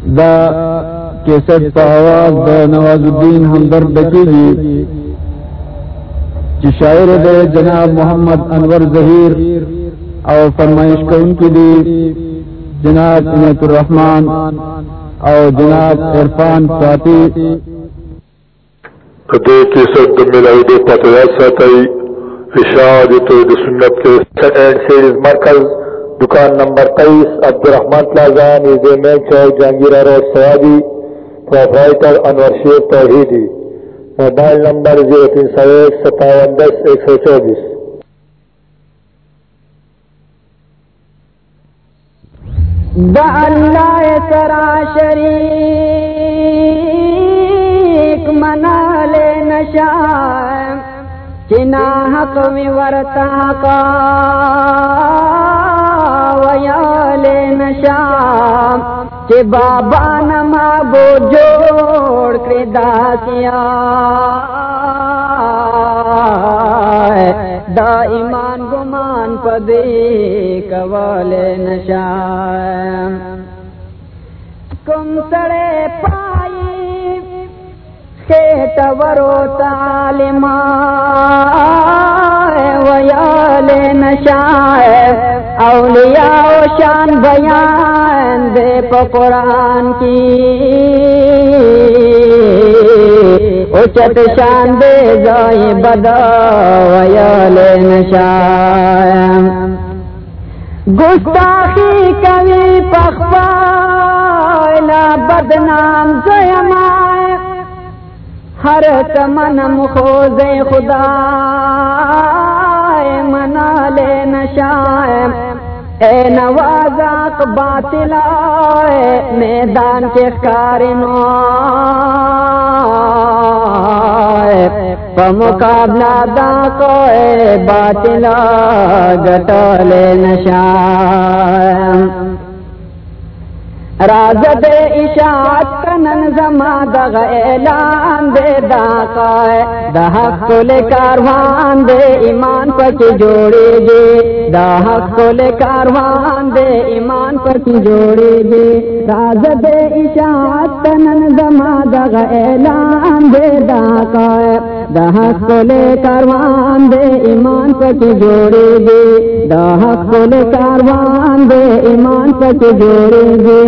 دا cassette پا آواز دا نواز الدین ہمدرد کی گی، چی شاعر دے جناب محمد انور ظہیر اور فرمائش کو ان کی دی، جناب انت الرحمان اور جناب عرفان فاتی دے کیسٹ دا ملائی دے پتہ ساتھ اشاعت توحید سنت کے سیٹ سیریز مرکز۔ دکان نمبر تیئیس عبدالرحمان پلازا نیز میوزیم چوک، Jahangira road, سوادی proprietor Anwar Sher Tauheedi, mobile number zero تین سو ایک، ستاون دس، ایک سو چوبیس۔ اللہ سرا شریک، منا لے نشائم چنا حق میں ورتا کا ویال نشام کہ بابا نما بو جوڑ کے داسیا دا ایمان گمان پدے قوال نشام کم سڑے پائی ورو تالم ویال نشائے اولیاء و شان بیان دے پا قرآن کی۔ اچت شان دے زائی بدا، ویال نشائے گستاخی کبھی پخپا بدنام زیمائے۔ ہر تمن خوز خدا۔ نشائے اے نوازاق باطلا میدان کے کارنو مقابلہ دا کو باطلا گٹولے نشائے راز دے اشاعت کنن زما دغ اعلان دے دا قائے دا حق کل کاروان دے، ایمان پک جوڑے گے دا حق کل کاروان دے، ایمان پک جوڑے گے راز دے اشاعت کنن زما دغ اعلان دے دا قائے دا کو لے کاروان دے ایمان پٹ جوڑے گے۔ دا کو لے کاروان دے ایمان پٹ جوڑے گے۔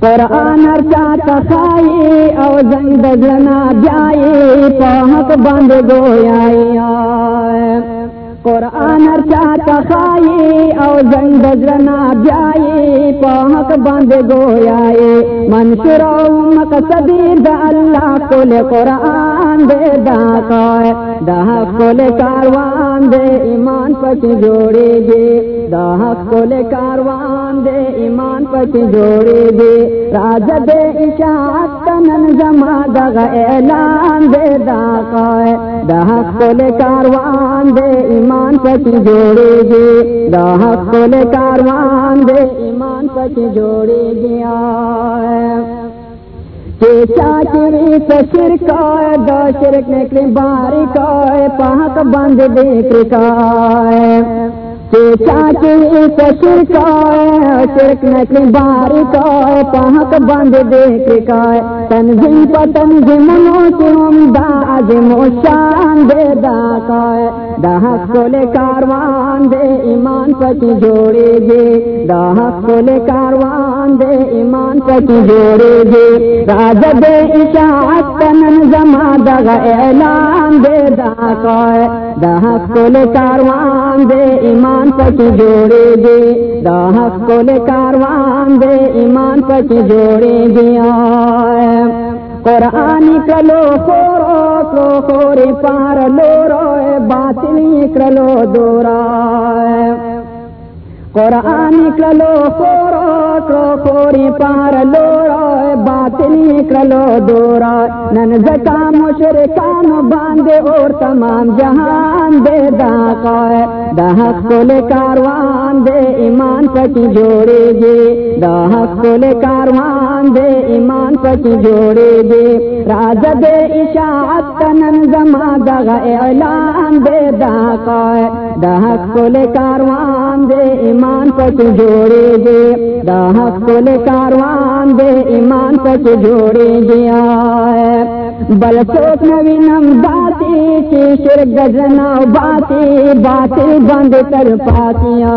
قرآن چاہتا تخائی او زنگ دجنا جائی پاہک بند گویا قرآن ارچا تخائی او زنگ دجنا جائی پاہک باندے گویائی منشور او مقصدی دا اللہ کل قرآن دے دا قائے دا کل کاروان دے ایمان پچ جوڑے گے دا کل کاروان دے ایمان پچ جوڑے گے راج دے اشاعت کنن زما دغ اعلان دے دا قائے دا کل کاروان دے ایمان پچ جوڑے گے دا کل کاروان دے ایمان پچ جوڑے گیا چاچی شرک شرک کا پاک بند دیکھ کا شرک کا بند دیکھ کا تنظیم پتنظیم دے دا کا دا کاروان دے، ایمان پچ جوڑے گے۔ دا کل کاروان دے، ایمان پچ جوڑے گے۔ راج دے اشاعت تنن زما دغ اعلان دے دا کاروان دے، ایمان پچ جوڑے گے داہ کو لے کاروان دے، ایمان پچ جوڑے گیا قرآن کلو کورو کو خوری پار لو روئے باطلی کلو دورا قرآن کلو خورو کو پار لو روئے باطلی کلو دورا نن زکا مشرکان باندے اور تمام جہان دے دا قائے۔ دا حق کل کاروان دے، ایمان پچ جوڑے گے۔ دا حق کل کاروان دے، ایمان پچ جوڑے گے۔ راج دے اشاعت تنن زما دغ اعلان دے دا قائے۔ دا حق کل کاروان دے، ایمان پچ جوڑے گے دا حق کل کاروان دے ایمان تک جوڑے گیا بل چوک نوی نم باتی کی شر گزنا باتی باتی بند کر پاتیا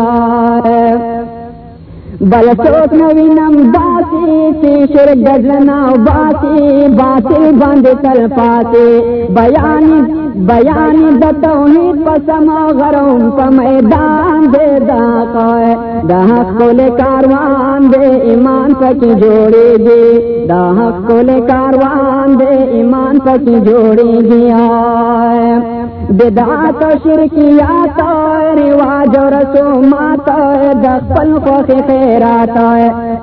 بل چوک نوی نم باتی چی شرک گزنا باتی باتی بند کر پاتی۔ بیانی بیانی د توحید پسم غرم په میدان دے دا کوي دا حق خپل کاروان دے، ایمان پکې جوړې دي دا حق خپل کاروان دے، ایمان پکې جوړې دي بدعات شرکیات رواج رسومات د خپل خوخ خیرات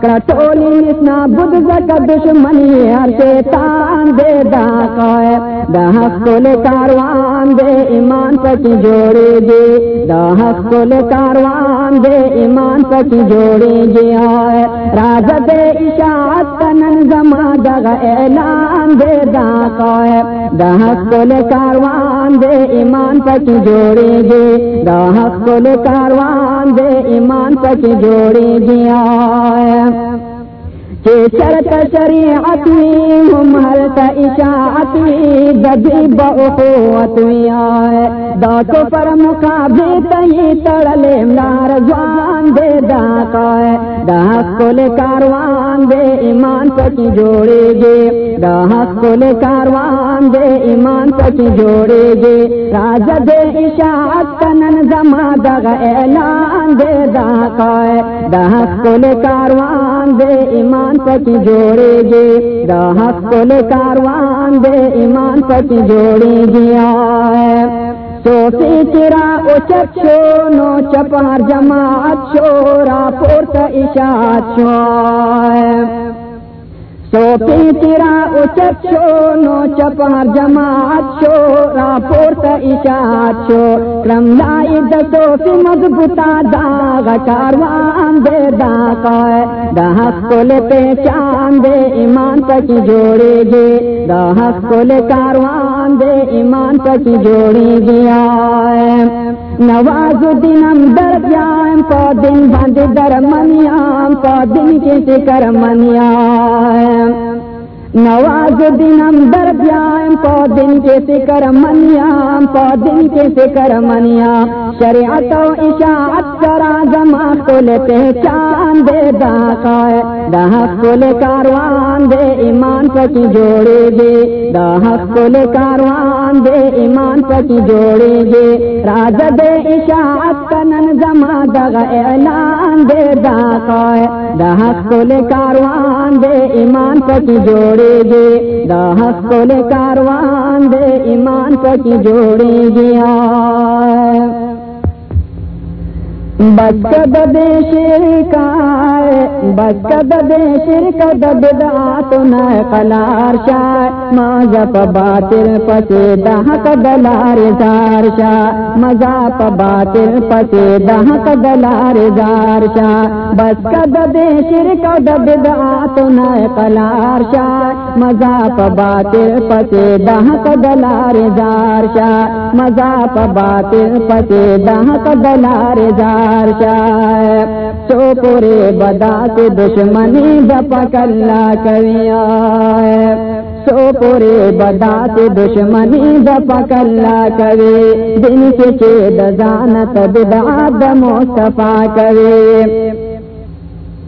کټولی نسنا بد زکه دشمنی هر شیطان دے دا کوي دا خپل کاروان دے ایمان پکی جوڑے گے دا حق کاروان دے ایمان پکی جوڑے گے آئے۔ راز دے اشاعت کنن زما دغ اعلان دے دا کوئے دا حق کاروان دے ایمان پکی جوڑے گے دا حق کاروان دے ایمان پکی جوڑے گے دیا کہ چرت شریعت میں ہم حلت اشاعت میں دبی بہت میں آئے۔ داتو پر مقابے تہی تڑلے ملار زوان دے داکائے داہت کل کاروان دے ایمان پکی جوڑے گے۔ داہت کل کاروان دے ایمان پکی جوڑے گے۔ راز دے اشاعت کنن زما دغ اعلان دے داکائے داہت کل کاروان دے ایمان ایمان پتی جوڑے گے جی، راحت کل کاروان دے، ایمان پتی جوڑے جی گیا سوسی چرا اچت شو، نو چپار جماعت شو را پورت اشاعت شو سو تیرا اچت شو نو چپار جماعت شو راپور تا اشاعت شو کرم لائی دسو فی مضبوطا، داغ کاروان دے داقائے دا حق کل پہچان دے، ایمان تک جوڑے گے دا حق کل کاروان دے، ایمان تک جوڑے گیا نواز دنم در جائم پا دن بند در منیام پا دن کے سکر منیام نواز دنم در جائم پا دن کے سکر منیام، پا دن کے سکر منیام۔ شریعت و اشاعت کرا زما کل پہچان دے داقائے دا کل کاروان دے، ایمان پکی جوڑے گے دا کل کاروان دے، ایمان پکی جوڑے گے راز دے اشاعت کنن زما دغ اعلان دے داقائے دا کل کاروان دے، ایمان پکی جوڑے گے دا لے کاروان دے ایمان پکی جوڑے گیا بچد دے شرکا بچد دے شرک دبدات نہ قلار شاہ۔ ماذا پا باطل پسے دہک دلار زار شاہ۔ مزا پا باطل پسے دہک دلار زار شاہ۔ بچد دے شرک دبدات نہ قلار شاہ۔ مزا پا باطل پسے دہک دلار زار شاہ۔ مزا پا باطل پسے دہک دلار زار سو پورے بدا سے دشمنی دپک اللہ کریا سو پورے بدا سے دشمنی دپک اللہ کرے۔ دن سے چید زانت بداد مصطفیٰ کرے۔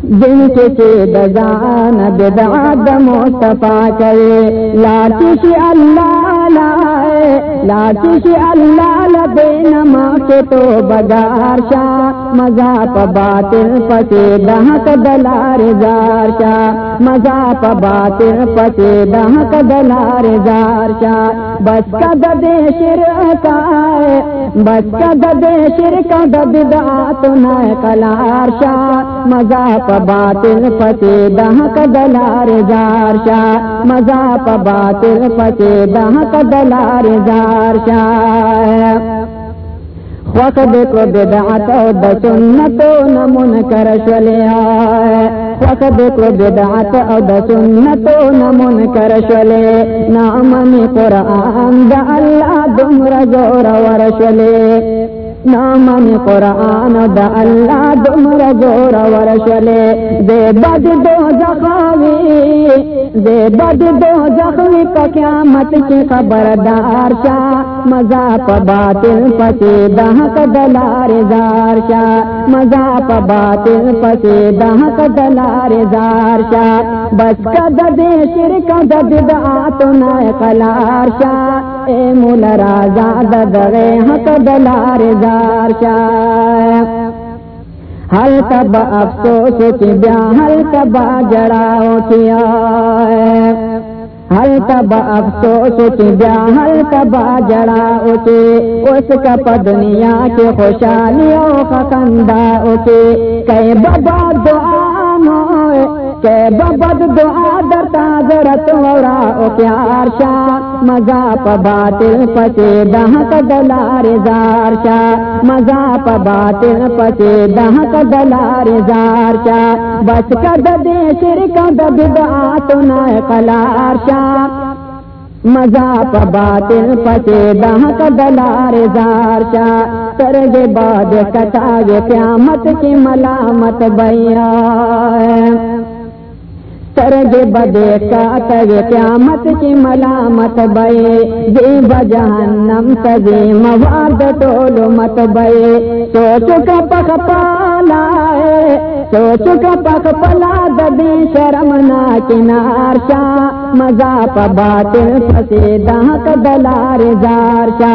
دن کے چید زان بداد مصطفیٰ کرے۔ لاچش اللہ لائے لاچش اللہ لبے نما کے تو بگار شاہ مزا پا باطل پسے دہک دلار زار شاہ۔ مزا پا باطل پسے دہک دلار زار شاہ۔ بس کا ددے شرکا بس کا ددے شرکا دبدات نہ کلار شاہ۔ مزا پا باطل پسے دہک دلار زار شاہ۔ مزا پا باطل پسے دہک دلار زار شاہ وقد کو بدعت او د سنت نمون کر شلی آئے۔ وقد کو بدعت او د سنت نمون کر شلے نامن قرآن دا اللہ دمر زور ور شلی نامن قرآن دا اللہ دمر زور ورشلے دے بد دو زخاوی دے بد دو زخوی پا قیامت کی خبردار شا مزا پا باطل پسی دہک دلار زار شا۔ مزا پا باطل پسی دہک دلار زار شا۔ بس کد دے شرک، دد دعاتو نائے قلار شا۔ اے مول رازا ددغے حق دلار زار شا ہل تب افسوس چی بیا ہل تب جڑاؤ چیا ہل تب افسوس چی بیا ہل تب جڑاؤ چی اس کا پا دنیا کی خوشحالیوں کا کندہ اچے کئی بابا دعا کہ ببد دعا در تازرت ورا او پیار شا، مزا پا باطل پچے دہک دلار زار شا، مزا پا باطل پچے دہک دلار زار شا۔ بس کد دے شرک دد دعا تنا قلار شا۔ مزا پا باطل پچے دہک دلار زار شا۔ سرگ باد کتاگ قیامت کی ملامت بیا سرگ بدے کا تگ قیامت کی ملامت بے دے بجہنم سجی مواد ٹول مت بے سوچ کا پک پالا سوچ کا پک پلا دبی شرم نا کنار شا مزا پا باطل دہک دلار زار شا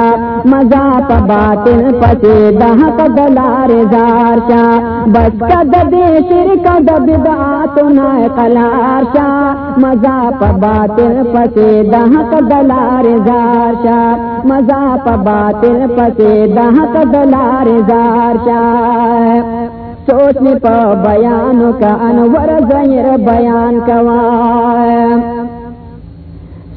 مزا پا باطل دہک دلار زار شا بس کد دے شرک دب دعاتنا قلار شا مزا پا باطل دہک دلار زار شا مزا پا باطل دہک دلار زار شاہ۔ سوچ پا بیان کا انور زیر بیان کوا۔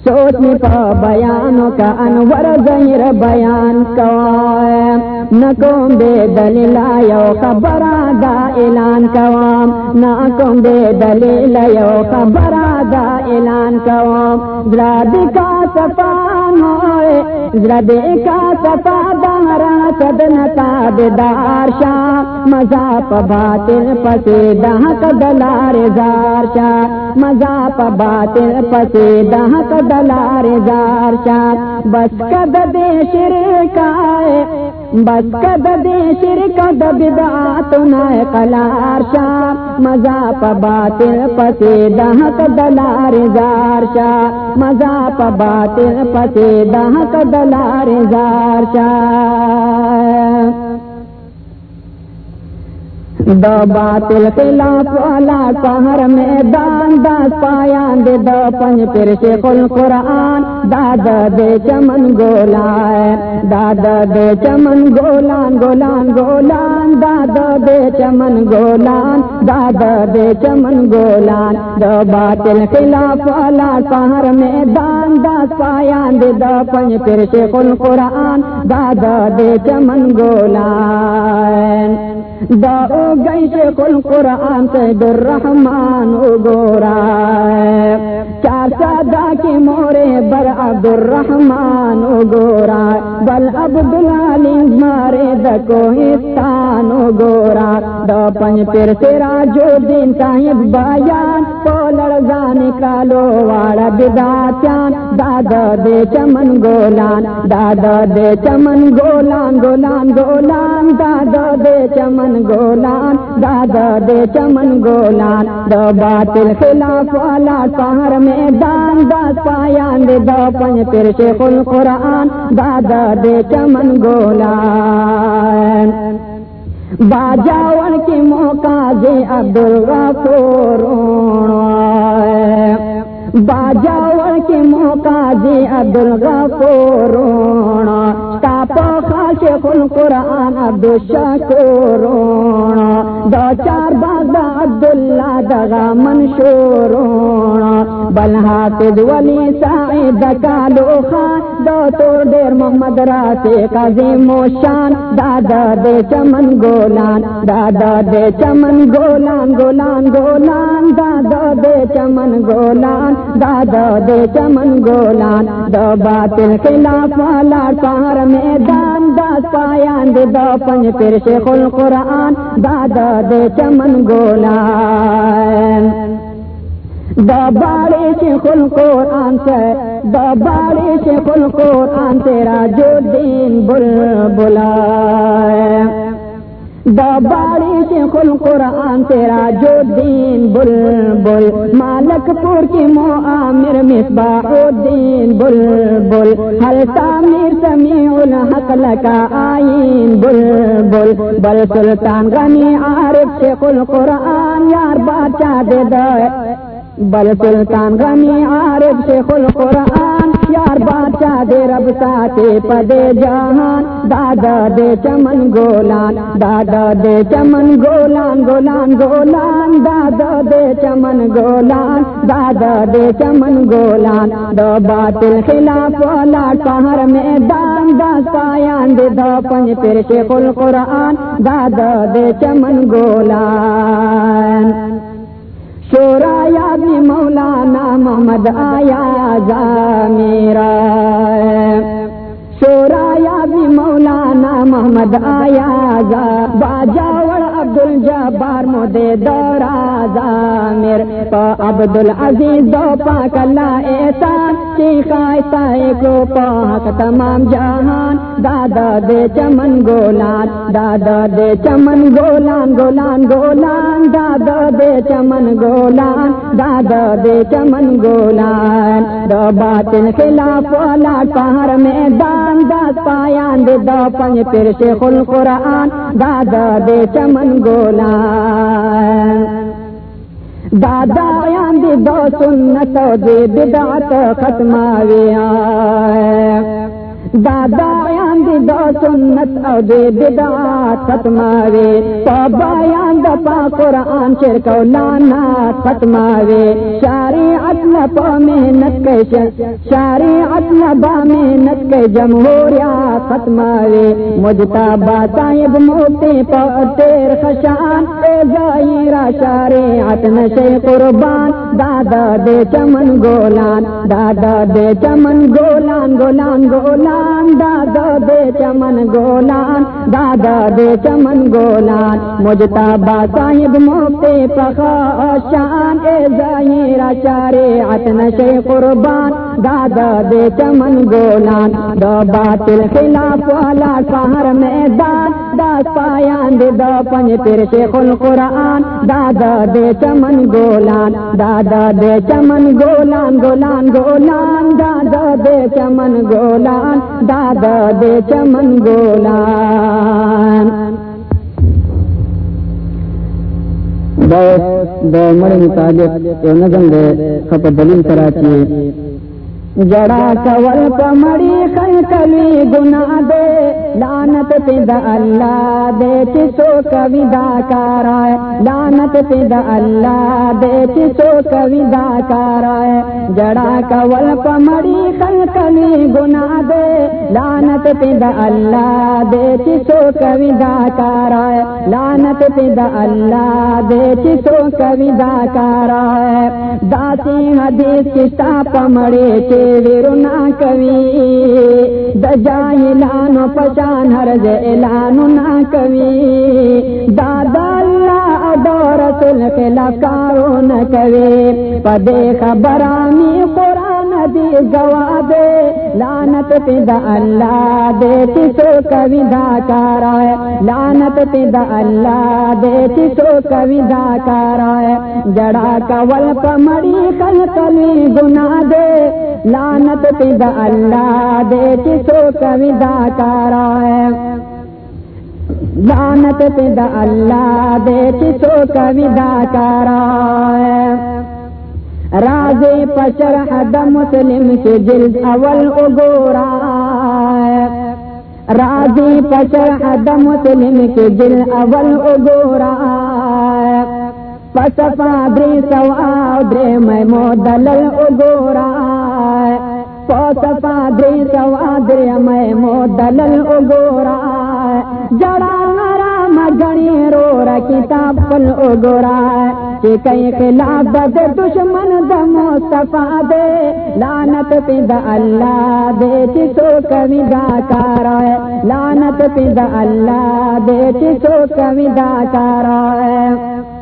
سوچنے پا بیان کا انور زیر بیان کوائے۔ نکم بے دلیل یو خبر دا اعلان کوام۔ نکم بے دلیل یو خبر دا اعلان کوام۔ زراد کا صفان ہوئے زراد کا صفا دارا سدن تابدار شا مزا پا باطل پسی دہک دلار زار شا مزا پا باطل پسی دہک دلار زار شا بس کد دے شرکائے بس کد دے شرک دب دعاتنا قلار شا مزا پا باطل پسی دہک دلار زار شا مزا پا باطل پسی دہک دلار زار شا دا باطل خلاف والا سہر میں دان داس پایا دے دا پنج پھر شیخ القرآن دادا دے چمن گولائے دادا دے چمن گولان گولان گولان دادا دے چمن گولان دادا دے چمن گولان۔ دا باطل خلاف والا سہر میں دان پایا دے دا پنج پھر شیخ القرآن دادا دے چمن گولان۔ دا گئی شیخ القرآن سید الرحمن او گورا چار سادا کی مورے بر عبد الرحمن او گورا بل عبدالعلی مارے دا کوہستان گورا دا پنج پھر تیرا جو دین صاحب بایان پولڑ گانے کالو واڑا بداتیان دادا دے چمن گولان دادا دے چمن گولان گولان گولان۔ دادا دے چمن گولان قرآن دادا دے چمن گولان دو باطل خلاف والا سہر میں دان داس پایان دے دو پنج پھر شیخ القرآن دادا دے چمن گولان۔ باجاون کی موقع دے عبد الغفور باجاون کے موقع دے عبد الغفور تاپا خاش کل قرآن عبد الشکور دو چار باغ دا عبداللہ دغا منشور بل حافظ ولی سعید کالو خان دو تور دیر محمد راسی قاضی موشان، دادا دے چمن گولان، دادا دے چمن گولان گولان گولان، دادا دے چمن گولان، دادا دے چمن گولان، دو باطل خلاف والا پار میدان دا داس پایان دے پنج پیر شیخ القرآن دادا دے چمن گولا دا باڑے شیخ القرآن سے دا باڑے شیخ القرآن تیرا جو دین بل بلا دا باڑی شیخ القرآن تیرا جو دین بل بل۔ مالک پور کی مو عامر مصباح الدین بل بل۔ ہر تعمیر سمیع الحق لکا آئین بل بل۔ بل سلطان غنی عارف سے شیخ القرآن یار بادشاہ دے دے بل سلطان غنی عارف شیخ القرآن، یار بادشاہ دے رب ساتے پدے جہان، دادا دے چمن گولان، دادا دے چمن گولان گولان گولان، دادا دے چمن گولان، دادا دے چمن گولان، دو باطل خلاف والا پہر میدان دا سایان دے دو پنج پیر شیخ القرآن، دادا دے چمن گولان۔ شورا یا بھی مولانا محمد آیا جا میرا۔ شورایا بھی مولانا محمد آیا جا باجاور عبد الجبار مدے دورا جا میر پا عبد العزیز دو پاک اللہ احسان شیخا کو پاک تمام جہان، دادا دے چمن گولان، دادا دے چمن گولان گولان گولان، دادا دے چمن گولان، دادا دے چمن گولان، دو باطن خلاف والا پہر میدان قلم دا پایان دے دا پنج پیر شیخ القرآن دادا دے چمن گولان۔ دادا یان دے دو سنت دے بدعت ختماوی آئے دادا یان دی دو سنت او دی بدعات ختماوی پابا یان دا پا قرآن، شرک او لانات ختماوی شریعت لپا محنت کے شریعت لبا محنت کے جمہوریات ختماوی مجتا باتائب موتی پا تیر خشان۔ اے زائرہ شریعت نشے قربان، دادا دے چمن گولان، دادا دے چمن گولان گولان گولان، دادا دے چمن گولان، دادا دے چمن گولان۔ مجھتا با صاحب موقع پخا شان، اے زائرہ چارے عتن شے قربان دادا دے چمن گولان دا باطل خلاف والا سہر میدان، دا پایان دے دا پنج پیر شیخ القرآن۔ دادا دے چمن گولان، دادا دے چمن گولان گولان گولان۔ دادا دے چمن گولان، دادا دے چمن گولان۔ دا مڑ مطابق یو نظم دے خپ دلیل کراچی جڑا کول کمڑی خل کلی گنا دے لانت پہ دا اللہ دے چسو کبھی دا کارائے لانت پہ دا اللہ دے چسو کبھی دا کارائے جڑا کول کمڑی خل کلی گنا دے لانت پہ دا اللہ دے چسو کبھی دا کارائے لانت پہ دا اللہ دے چسو کبھی دا کارائے داسی حدیث کتا پمڑے چے ڈیرونا کوي د جاهلان پشان هرز اعلان نا کوي دادا الله او رسول خلاف کارو نا کوي پدې خبرانی قران دی جواب لعنت پہ دا اللہ دے چسو کوي دا کارا لعنت پہ دا اللہ دے چسو کوي دا کارا جڑا کول پمڑی کل کلی گناہ دے۔ لانت پہ دا اللہ دے چسو کوي دا کارا لانت پہ دا اللہ دے چسو کوي دا کارا راز پشر حد مسلم کے جلد اول اگورا راضی پشر حد مسلم کے جل اول اگورا پسپا دری سوا دری میں مودلل اگورا پسپا دری سوا دری میں مودلل اگورا جڑا مگنی رو را کتاب پل اگورا کہ کئی خلاف دے دشمن دا مصطفیٰ دے لانت پی دا اللہ دے، چی سو کمی دا کارا ہے لانت پی دا اللہ دے، چی سو کمی دا کارا ہے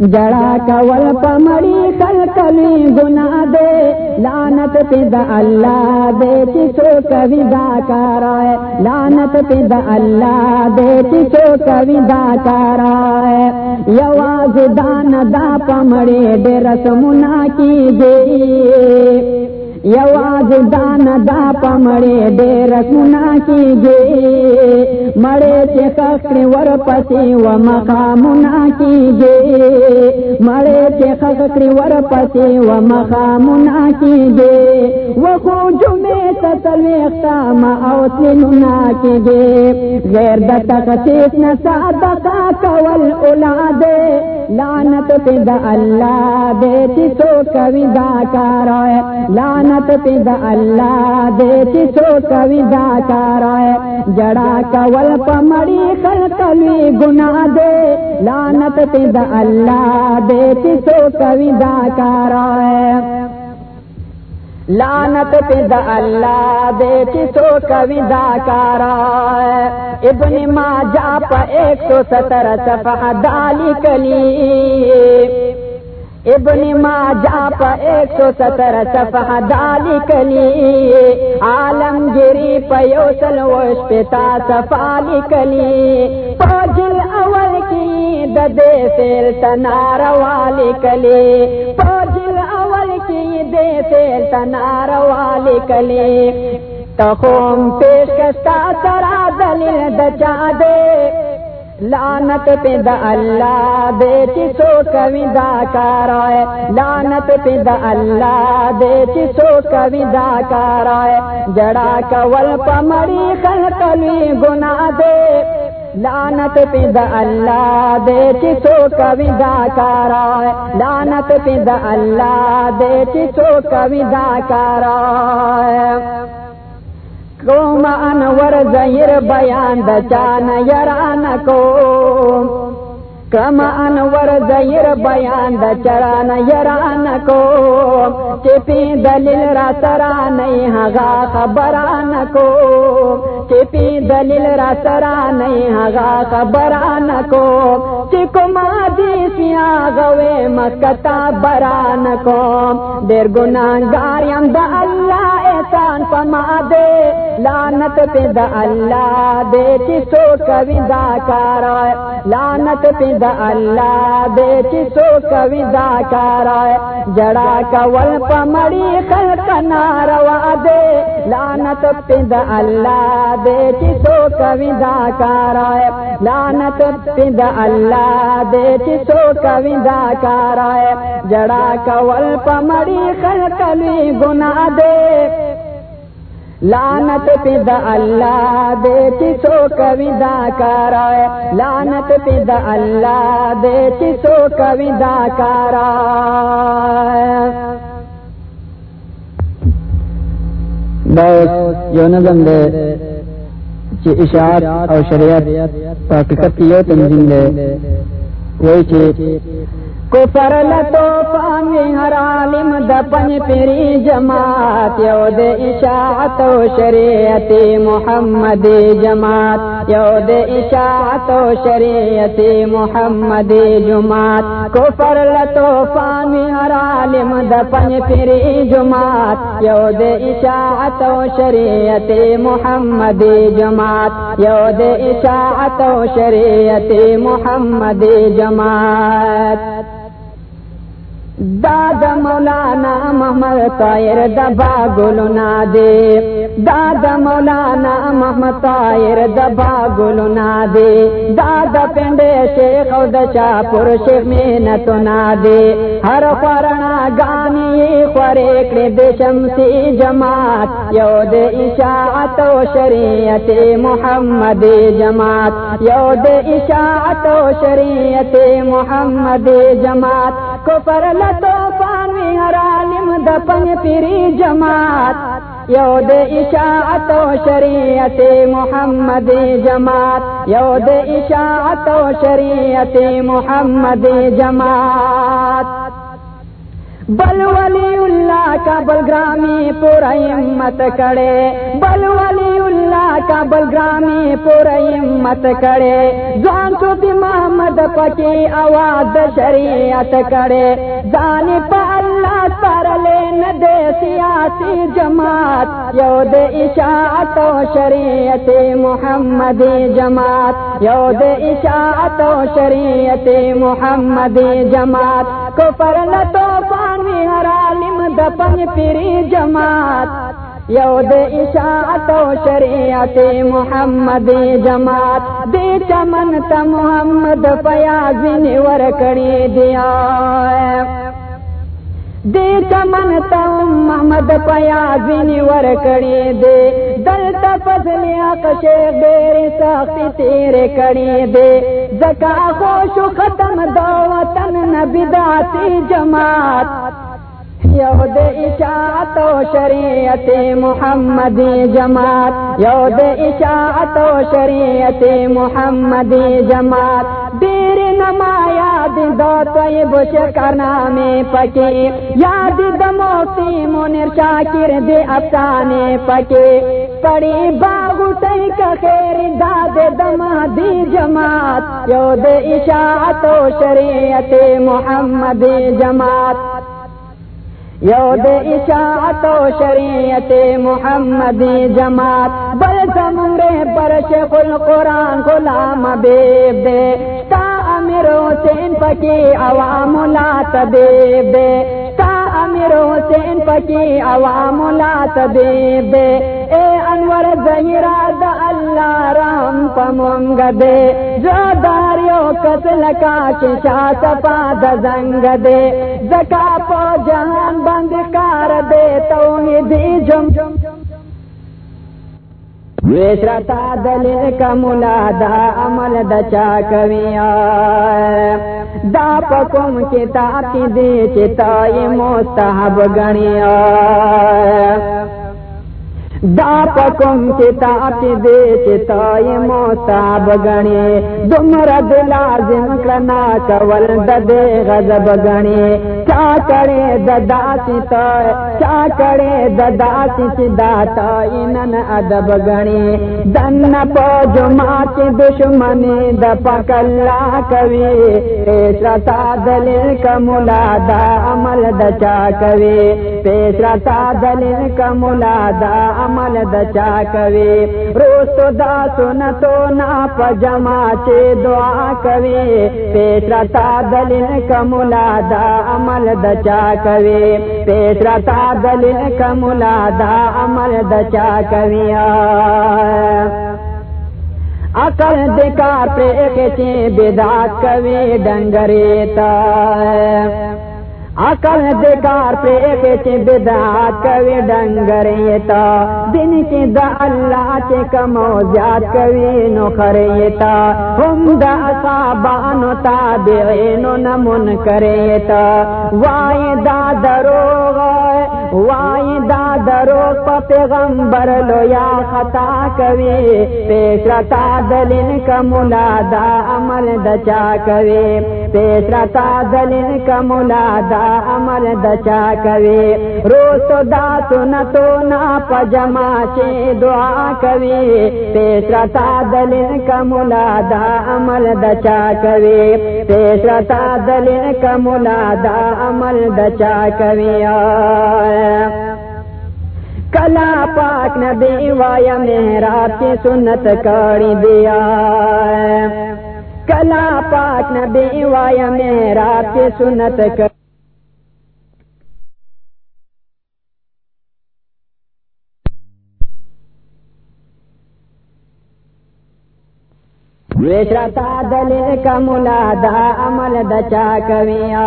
جڑا کول پمڑی کل کلی گنا دے لانت پیدا اللہ دے چو کبھی دا کارا لانت پید اللہ دے چو کبھی دا کارا یواز دان دا پمڑی ڈیرس منا کی گئی۔ یواز دان دا پمڑے ڈیر سنا کی گے مڑے کے خکڑ ور پسی و مقامنا کی گے مڑے کے خکڑ ور پسی و مقامنا کی گے وہ کو جمے تتلیختا ما اوسلنا کی گے غیر دتک سیس نسا دتا کول اولادے لانت پہ دا اللہ دے چسو کبھی دا کارا ہے لانت پید اللہ دے سو کبھی دا کارا ہے۔ جڑا کول پمڑی خل کلی گنا دے۔ لانت پید اللہ دے سو کبھی دا کارا ہے۔ لانت پید اللہ دے سو کبھی دا کارا ہے۔ ابن ماں جا پا ایک سو ستر صفحہ دالی کلی ابن ماں جا پا ایک سو ستر صفحہ دالی کلی عالم گری پیوسل وش پتا صفالی کلی پوجل اول کی ددے فیل تنار والی کلی پوجل اول کی دے فیل تنار والی کلی تخوم پیش کستا سرا دلیل دچا دے۔ لانت پہ اللہ دے چسو کبھی دا کارا ہے لانت پہ دا اللہ دے چسو کبھی دا کارا جڑا کول پمڑی خل کلی گنا دے لانت پہ دا اللہ دے چسو کبھی دا کارا ہے لانت پہ دا اللہ دے چسو کبھی دا کارا ہے کوم انور زہر بیان دچان یران کو کم انور زہر بیان دچران یران کو چپی دلیل را سران ہگا خبران کو چپی دلیل را سران ہگا خبران کو چکما دیسیا گوے مکتا بران کو دیر گناہ گناہگاریم دا اللہ احسان فما دے. لانت پہ اللہ دے چسو کبھی دا کارا لانت پہ اللہ دے چسو کبھی دا کارا جڑا کول پمڑی خلق ناروا دے۔ لانت پہ اللہ دے چسو کبھی دا کارا لانت پہ اللہ دے چسو کبھی دا کارا جڑا کول پمڑی خلق لی گناہ دے۔ لانت پہ اللہ دے چسو کبھی دا کارا لانت پہ اللہ دے چسو کبھی دا کارا ہے بس یو نظم دے چې اشاعت او شریعت په حقیقت کې یو تنظیم دی وایي چې کفر لتو پامی ہر عالم دپن پیری جماعت، یو دے اشاعت و شریعت محمد جماعت، یو دے اشاعت و شریعت محمد جماعت۔ کفر لتو پامی ہر عالم دپن پیری جماعت، یو دے اشاعت و شریعت محمد جماعت۔ یو دے اشاعت و شریعت محمد جماعت۔ داد مولانا محمد طائر دبا گلنا دے داد مولانا محمد طائر دبا گلنا دے داد پنڈے شیخ او دچا پور شیخ محنت نا دے ہر خورنا گانی خوریکڑ دے شمسی جماعت یو دے اشاعت و شریعت محمد جماعت یو دے اشاعت و شریعت محمد جماعت کفر لتو پانوی ہر عالم دپن پیری جماعت۔ یود اشاعت و شریعت محمد جماعت۔ یود اشاعت و شریعت محمد جماعت۔ بل ولی اللہ کا بلگرامی پورا ہمت کڑے۔ بل ولی کا بلگرامی پورا ہمت کڑے جان چوتی محمد پکی آواز شریعت کڑے دان پا اللہ سر لین دے سیاسی جماعت، یود اشاعت و شریعت محمد جماعت۔ یود اشاعت و شریعت محمد جماعت۔ کفر لطو پانوی ہر عالم دپن پیری جماعت۔ یو یود اشاعت و شریعت محمد جماعت دے چمن تا محمد پیازن ورکڑی دیا۔ دے چمن تا محمد پیازن ورکڑی دے۔ دل تا فضلیا کشے دیر سختی تیرے کڑی دے۔ زکا خوش ختم دو وطن نبی داتی جماعت۔ یود اشاعت و شریعت محمد جماعت، یود اشاعت و شریعت محمد جماعت۔ دیر نما یاد دو طیب شکرنا میں پکے، یاد دموتی منر شاکر دے افسانے پکے۔ پڑی باغ کا خیر داد دما دی جماعت، یود اشاعت و شریعت محمد جماعت۔ یود اشاعت و شریعت محمد جماعت، بل زمرے پر شیخ القرآن غلام بیب دے تا امیر حسین پکی عوام لا تبیب دے تا امیر حسین پکی عوام لا تبیب دے اے انور زہرا دا اللہ رام پمونگ دے جو دا داریو کسل کا شا سپا دا دے، زکا پو جہان بند کار دے توحیدی جم۔ ویشرتا دلیل کا ملا دا عمل دا چاکویا دا پکم کتاکی دے چتائی مستحب گنیا دا پکم کتاب دے چتائی موتاب گنی دمر دلازم کرنا چول ددے غضب گنے چا کرے ددا ستا چا کرے ددا سدا تائنن ادب گنی دن پو جمع کی دشمنی د پکلا کوي پیشرتا دلیل کملا دا عمل د چا پیشرتا دلیل کملا دا عمل د چا کوي روستو دا سنتو نا پجما چې دعا کوي پیشرتا دلیل کملا دا عمل عمل دچا کوي پیشرتا دلیل کملا دا عمل دچا کوي عقل دکار پہ چی بیدات کوي ڈنگریتا عقل دکار پہ چی بدات کوي ڈنگری تا۔ دن کی دا اللہ چی کمو زیاد کوي نو خریتا ہم دا اصابانو تابعینو نمون کریتا وائی دا دروغ وائی دا دروغ پا پیغمبر لو یا خطا کوي پیشرتا دلین کا ملا دا عمل دچا کوي پیشرتا دلین کا ملا دا عمل دچا کوي روز دا سنتو نا پجما چی دعا کوي پیشرتا دلین کا ملا دا عمل دچا کوي پیشرتا دلین کا ملا دا عمل دچا کوي کلا پاک نبی وایا، محراب کی سنت کاری دیا۔ کلا پاک نبی وایا محراب کی سنت کر ویشرتا دلیل کا ملا دا عمل دچا کویا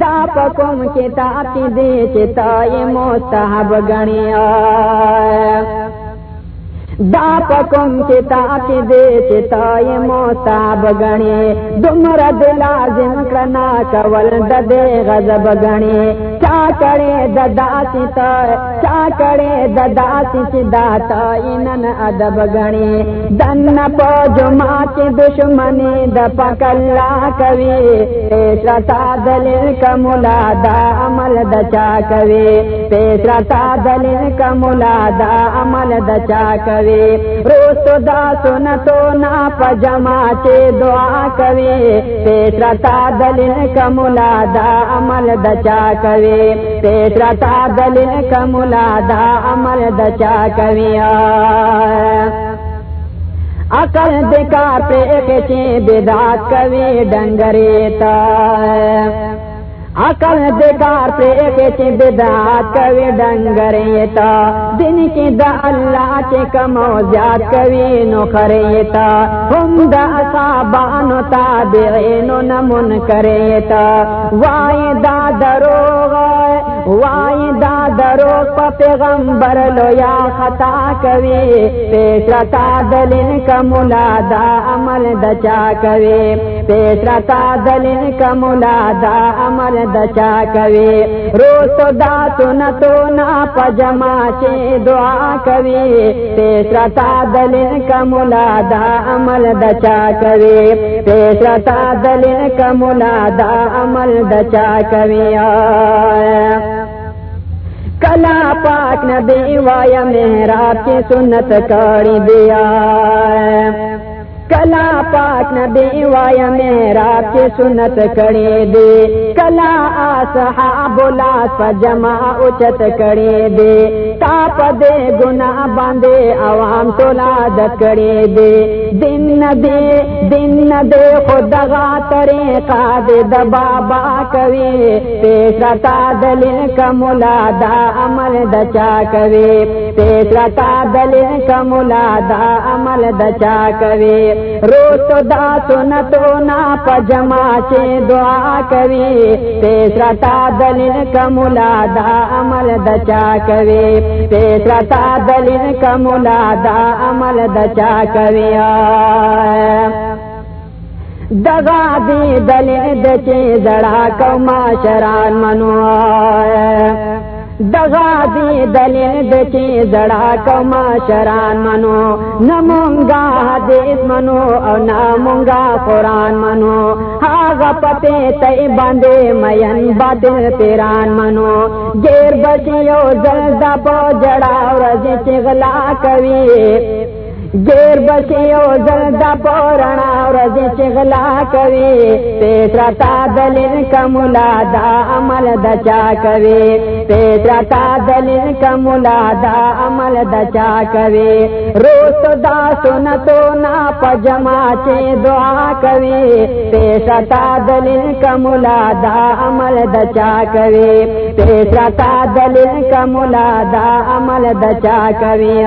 دا پکم کتاب کی دے چتائی مستحب گنیا دا پکم کتاب دے چتائی مستحب گنی دمر دلازم کرنا چول ددے غضب گنی چا کړي د داسې ته چا کړي د داسې چې داتا انن ادب غني دن په جمعه کې دشمني د پکلا کوي پیشرتا دلیل کمولا دا عمل د چا کوی کوي پیشرتا دلیل کمولا دا عمل د چا کوی کوي روستو دا سنتو نا پجما چې دعا کوي پیشرتا دلیل کمولا دا عمل د چا کوي پیشرتا دلیل کمولا دا عمل د چا کوي عقل دکا پہ کسی بدات کوي ڈنگری تا عقل دکار پہ کسی بدات کوي ڈنگری تا۔ دن کی دا اللہ کے کمو زیاد کوي نو کرے تا۔ ہم دا اصابانو تابعینو نمون کرے تا۔ وائی دا دروغ وائی دا دروغ پا پیغمبر لو یا خطا کوي پیشرتا دلن کمولا دا عمل دچا کوي پیشرتا دلن کمولا دا عمل دچا کوي روز دا سنتو نا پجما چه دعا کوي پیشرتا دلن کمولا دا عمل دچا کوي پیشرتا دلن کمولا دا عمل دچا کوي کلا پاک نبی وایا میرا کی سنت کاری دیا۔ کلا پاک نبی وایا محراب کی سنت کری دے. کلا آصحاب لاس پا جمع اچت کری دے. تاپ دے گناہ باندے عوام تولاد کری دے. دن دے دن دے خدغا طریقہ دے دبابا کوي پیشرتا دلیل کمولا دا عمل دچا کوي پیشرتا دلیل کمولا دا عمل دچا کوي روز دا سنتو نا پجما چه دعا کوي پیشرتا دلیل کمولا دا عمل دچا کوي پیشرتا دلیل کمولا دا عمل دچا کوي دغا دی دلی دچے زڑا کما شران منو دغا دی دلیل دکی زڑا کما شران منو نمونگا حدیث منو او نمونگا قرآن منو۔ آغا پتے تی باندے مین باطل پیران منو۔ گیر بچیو زلدہ پو جڑا ورزی چغلا کوی۔ گیر بچیو زلدا پورنا رضی چغلا کوي پیترتا دلن کمولا دا عمل دچا کوي پیترتا دلن کمولا دا عمل دچا کوي روز دا سنتو نا پجما چه دعا کوي پیترتا دلن کمولا دا عمل دچا کوي پیترتا دلن کمولا دا عمل دچا کوي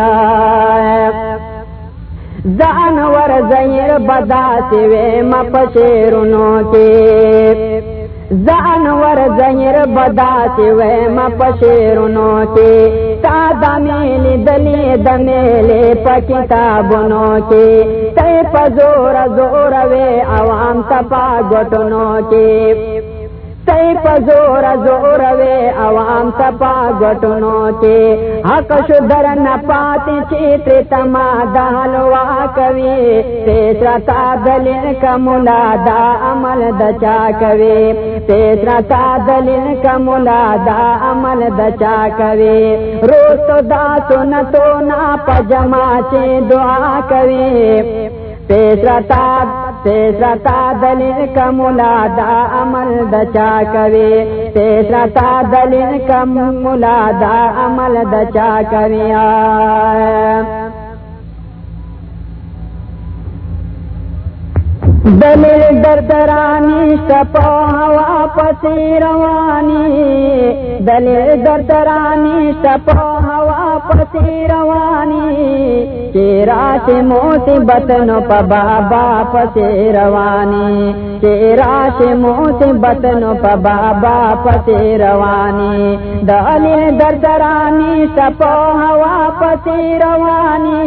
زانور زیر بدا سوی مپشیرونو کی زان ور زیر بدا سوی مپشیرونو کی تا دمیلی دلی دمیلی پا کتابونو کی تی پا زور زور وی عوام تپا گٹنو کی تی پا زور زور وی عوام تپا گٹنو چی حق شو در نپاتی چی تما دالوا کوي تیسرا تا دلین کمولا دا عمل دچا کوي تیسرا تا دلین کمولا دا عمل دچا کوي روز تو دا سنتو نا پجما چی دعا کوي تیسرا تا تیسرا تا دلیل ملا دا عمل دچا کوي تیسرا تا دلیل ملا دا عمل دچا کوي دلیل دردرانی شپا ہوا پسی روانی۔ دلیل دردرانی شپا ہوا پسی روانی۔ چیرا سے موتی بتنو پا بابا پسی روانی۔ چیرا سے موتی بتنو پا بابا پسی روانی۔ دلی در درانی سپو ہوا پسی روانی۔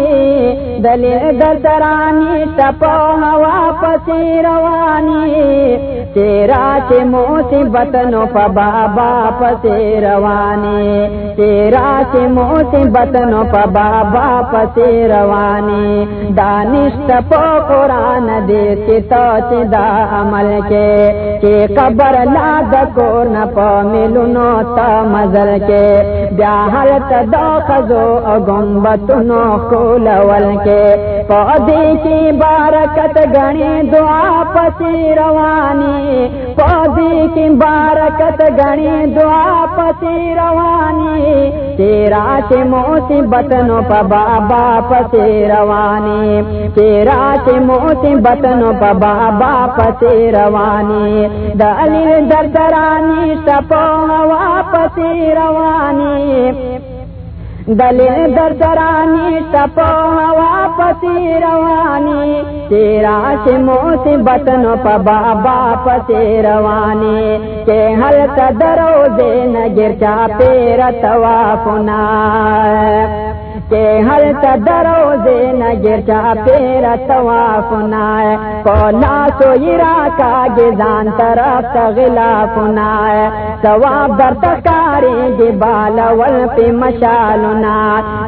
دلی در درانی سپو ہوا پسی روانی چیرا سے موتی بتنو پا بابا پسی روانی، تیرا سے موتی بتنو پا بابا پسی روانی۔ دانش پو قرآن دیتی تو چی دا عمل کے چی قبر لا دکور نپا ملونو تا مزل کے۔ بیا حالت دا خزو گنبتنو کولول کے۔ پودی کی بارکت گنی دعا پسی روانی پودی کی بارکت گنی دعا پسی روانی۔ تیرا سے موتی بتنو پا بابا پسی روانی۔ تیرا سے موتی بتنو پا بابا پسی روانی۔ دلیل در درانی سپو ہوا پسی روانی۔ دلیل در درانی سپو ہوا پسی روانی، تیرا سے موتی بتن پا بابا روانی، کہ حل درو دے نگر چا پیر توافنا کہ ہر تدرو دے نگر چا پیر توافنا کولا سو یرا کا گزان طرف تغلافنا ثواب در تکاری گی بالا ول پی مشالنا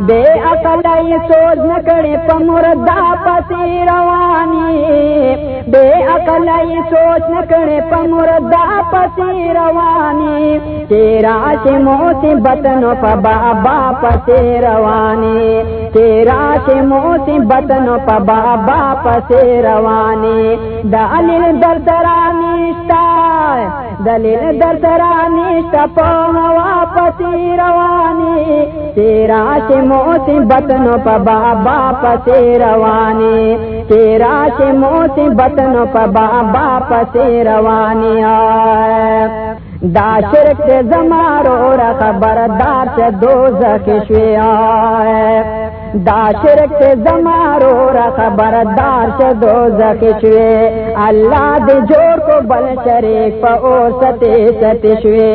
بے اقل سوز نکڑی پا مردا پسی روانی۔ بے اقل سوچ نکڑی پا مردا پسی روانی۔ تیرا چی موتی بتنو پا بابا پسی روانی۔ تیرا چی موتی بتنو پا بابا پسی روانی دلیل در ترانیشتا دلیل در درانی شتا پا ہوا پسی روانی تیرا چی موتی بتنو پا بابا پسی روانی تیرا چی موتی بتنو پا بابا پسی روانی آئے۔ دا شرک تے زمارو را خبردار چے دوزخ شوی آئے۔ دا شرک تے زمارو را خبردار چے دوزخ شوی اللہ دے جوڑ کو بل شریک پا اور ستے ستے شوی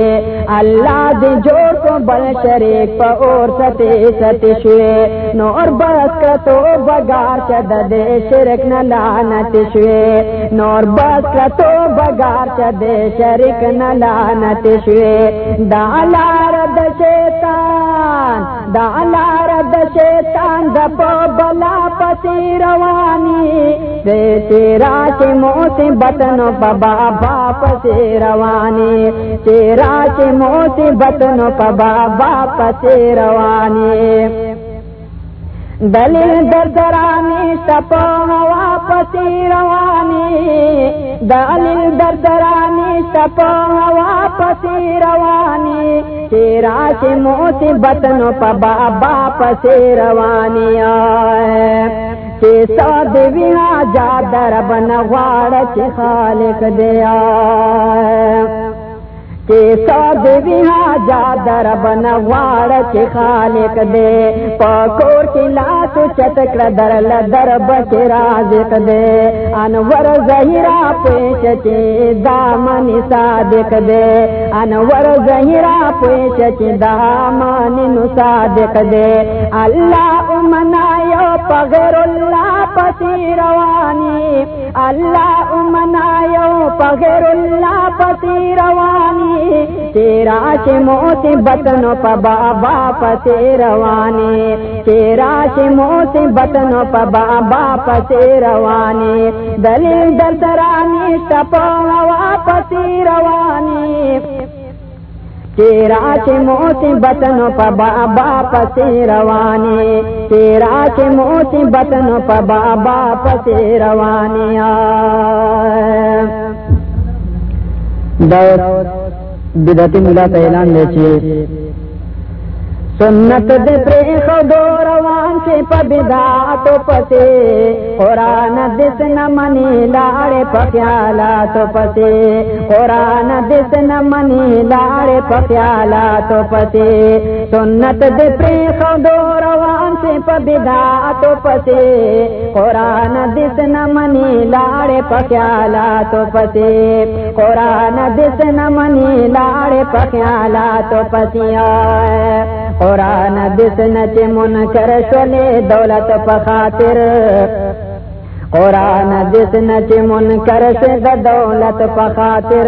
اللہ دے جوڑ کو بل شریک پا اور ستے ستے شوی نور بس کرتو بگار چے دے شرک نلانت شوی نور بس کرتو بگار چے دے شرک نلانت لعنت شوی دا لار د شیطان، دا لار د شیطان د په بلا پتی روانی، دے تیرا کے موت بتنو پبا باپ سے روانی، تیرا کے موت بتن پبا باپ سے روانی۔ دلیل در درانی سپو واپسی روانی. دلیل در درانی سپو واپسی روانی. تیرا سے موتی بتنو پا بابا پسی روانی آئے. چی سو دیویا جا درب نغوار چی خالق دیا کہ سو دیویا ہاں جا درب نغوار چی خالق دے، پاکور کی لات چتکر در لدرب کی رازق دے۔ انور زہرا پیش چی دامن صادق دے۔ انور زہرا پیش چی دامن صادق دے۔ اللہ امنایو پغیر اللہ پسی روانی۔ اللہ امنایو پغیر اللہ پسی روانی۔ تیرا سے موت بتنو پا بابا پسی روانی تیرا سے موت بتنو پا بابا پسی روانی دلیل در درانی سپو ہوا پسی تیرا سے موتی بتنو پا بابا پسی روانی تیرا سے موتی بتنو پا بابا پسی روانی بدعتی ملا کا اعلان دے چھے سنت دے پری خدو روان سے پبدا تو پتے، قرآن دس نہ منی لاڑے پکیالا تو پتے، قرآن دس نہ منی لاڑے پکیالا تو پتے۔ سنت دس خدو روان سے پبدا تو پتے، قرآن دس نہ منی لاڑے پکیالا تو پتے۔ قرآن دس نہ منی لاڑے پکیالا تو پتیا قرآن دس نچ من کر شلے دولت پخاطر قرآن دس نچ من کر شد دولت پخاطر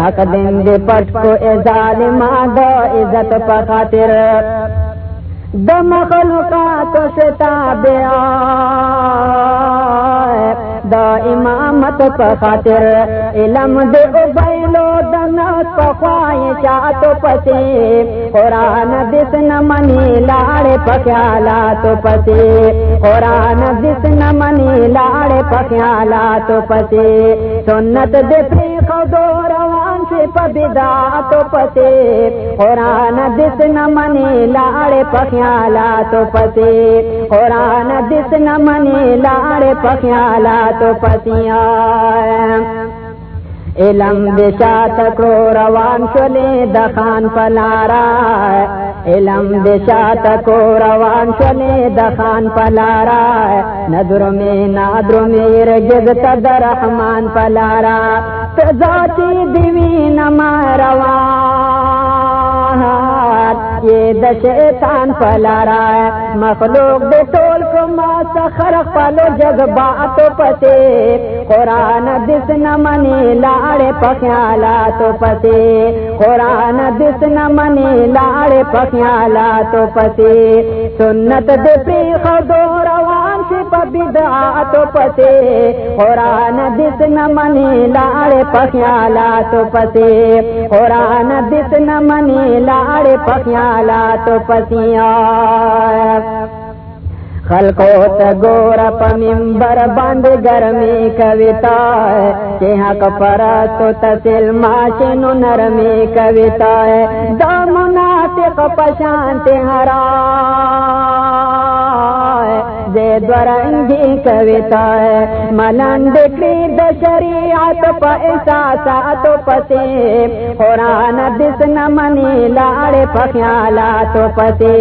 حق دن دے پٹ کو اے ازال مادہ عزت پخاطر دم خلقات شتا بیا دا امامت پا خاطر علم دے ابیلو دنات پا خواہی چاہتو پسی، قرآن دس نمانی لارے پا خیالاتو پسی، قرآن دس نمانی لارے پا خیالاتو پسی، سنت دے پری خودو روان سے پبدا تو پتے قرآن دس نمانی لاڑے پخیالا تو پتے قرآن دس نمانی لاڑے پخیالا تو پتیا علم دشا تکو روان چلے دخان پلارا علم دشا تکو روان چلے دخان پلارا ندر میں نادر میر جگ تد رحمان پلارا۔ ذاتی دیوی نما روان یہ دشیطان پلارا مخلوق دے ٹول کو ما سخر پلو جگ باتو پتے۔ قرآن دس نمانی لاڑے پکیالا تو پتے۔ قرآن دس نمانی لاڑے پکیالا تو پتے۔ سنت دے پی خدو روان سے پبدا تو پتے، قرآن دس نمانی لاڑے پکیالا تو پتے۔ قرآن دس نمانی لاڑے پکیالا تو پتیا خلقو تگور پمبر بند، گرمی کوتا کہ حق پرستو تسل ماشنو نرمی کوتا دا منافق پشانت ہرا زید ورنگی ہے ملن دکری د شریعت پا احساسات پتے قرآن دس نمانی لاڑے پا خیالات پتے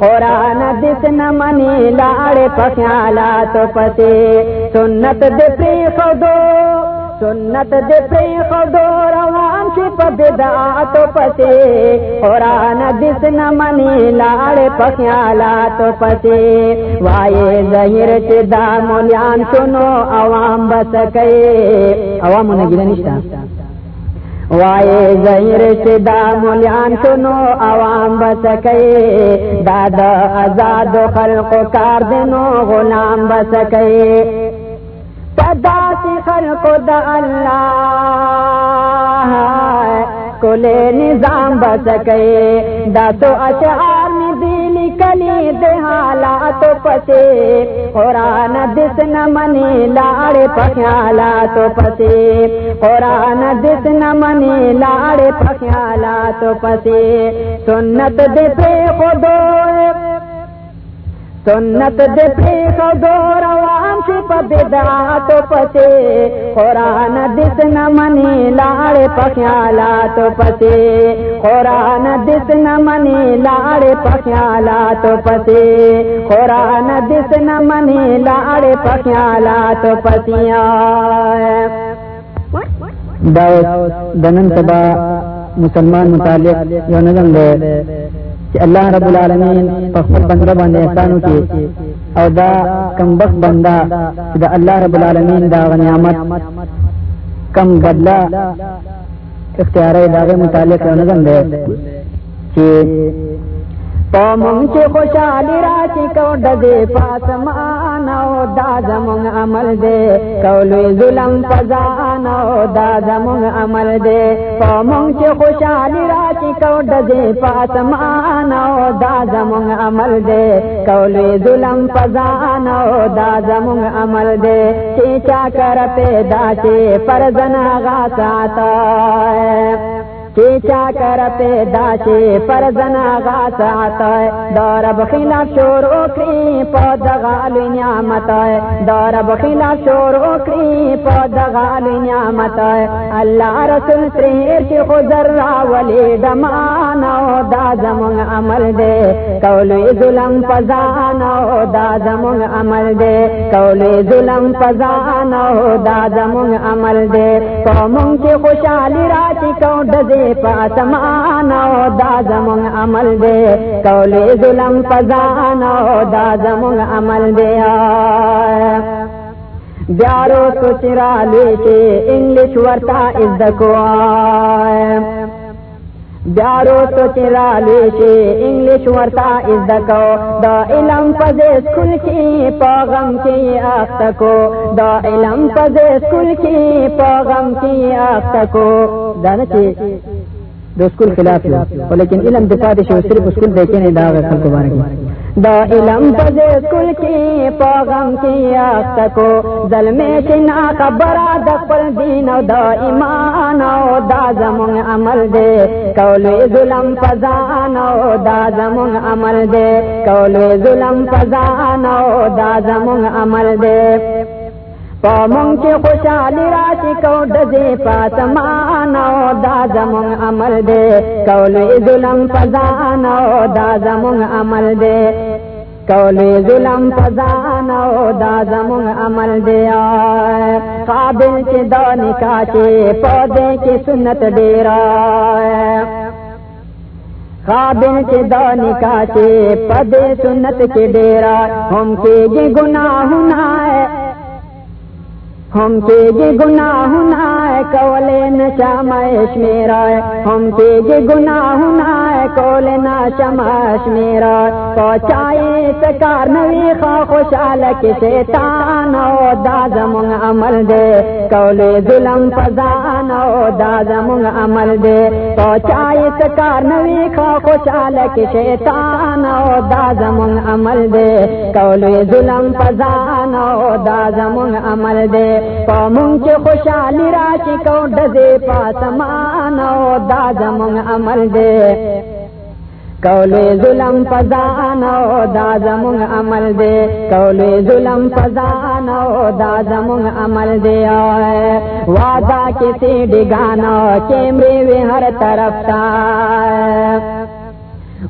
قرآن دس نمانی لاڑے پا خیالات پتے سنت دپری خدو سنت دے دپری خدو روان سی پبدا تو پتے، قرآن دس نمانی لاڑے پخیالا تو پتے۔ وائے ظہر چی دا مولیان سنو، عوام بس کئے۔ عوام نے گلے نشتا۔ وائے ظہر چی دا مولیان سنو، عوام بس کئے۔ دادا ازاد خلق کار دنو، غلام بس کئے۔ پدا خلق دا اللہ کلے نظام بس گئے۔ دا تو اشعار میں دلی کلی دے حالات پتے۔ قرآن دس نہ منی لاڑے پخیالا تو پتے۔ قرآن دس نہ منی لاڑے پخیالا تو پتے۔ سنت دے پہ خودو سنت دے پہ خودو روان سی پبدا پتے۔ قرآن دس نہ منی لاڑے پخیالا تو پتے۔ قرآن دس نہ منی لاڑے پخیالا تو پتے۔ قرآن دس نہ منی لاڑے پخیالا تو پتیا دنن تبا مسلمان متعلق یو نظم دے۔ چې الله رب العالمین په خپل بنده باندې احسان وکړي او دا کم بنده بندہ دا الله رب العالمین دا غنیمت کم بدلا اختیار داغه متعلق یو نظم دے، کہ پومم چی خوشحالی را چی کو ڈدے پاسمانو دا زمون عمل دے۔ کولوی ظلم فزانو دا زمون عمل دے۔ پومم چی خوشحالی را چی کو ڈدے پاسمانو دا زمون عمل دے۔ کولوی ظلم فزانو دا زمون عمل دے۔ چی چا کر پیدا چی فرزن غا ساتا چی چا کر پیدا شي فرزنا غاسات دار بخلاف شور وکړي په دغال نعمت دار بخلاف شور وکړي په دغال نعمت الله رسول ترې چې خضر راولي دمانو دا زمون عمل دے۔ کولی ظلم فزانو دا زمون عمل دے۔ کولی ظلم فزانو دا زمون عمل دے۔ قومون کی خوشحالی راتی کو ڈزے پاسمانو دا زمون عمل دے. کولی ظلم فزانو دا زمون عمل دے. بیارو سوچرا لے کے انگلش ورتا از ازدکو بیارو تو چرا لیشی انگلش ورتا ازدکو دا علم پز اسکول کی پاغم کی آختکو دا علم پز اسکول کی پاغم کی آختکو دانا چی دو اسکول خلاف ہے لیکن علم دفاع دے شو صرف اسکول دیکھے نہیں دا خلق بارکی دا علم پز اسکول کی پاغم کی آختکو ظلم شنا خبرا دا پل دین و دا ایمان و دا زمون عمل دے۔ کولوی ظلم فزان و دا زمون عمل دے۔ کولوی ظلم فزان و دا زمون عمل دے۔ پامون کی خوشحالی راتی کو ڈزے پاسمان و دا زمون عمل دے. کولی ظلم فزان و دا زمون عمل دے. کولی ظلم فزان و دا زمون عمل دے قابل کے دو نکاح پودے کی سنت ڈیرا قابل کے دو نکاح کے پدے سنت کے ڈیرا ہم کے گے گناہ ہے ہم کے گے گناہ نہ کولے نشا مش میرا ہم کے گے گناہ نائے کولے نشا مش میرا پہنچائے تکار نوی خا خوشحال کے شیطان او دازمون عمل دے۔ کولے ظلم فزان او دازمون عمل دے۔ پہنچائے تکار نوی خا خوشحال کے شیطان او دازمون عمل دے۔ کولے ظلم فزان او دازمون عمل دے۔ پامون کے خوشحالی راشی کو ڈزے پاسمان او دا زمون عمل دے۔ کولے ظلم فزان او دا زمون عمل دے۔ کولے ظلم فزان او دا زمون عمل دے۔ وعدہ کسی ڈگانو، کیمرے وی ہر طرف تا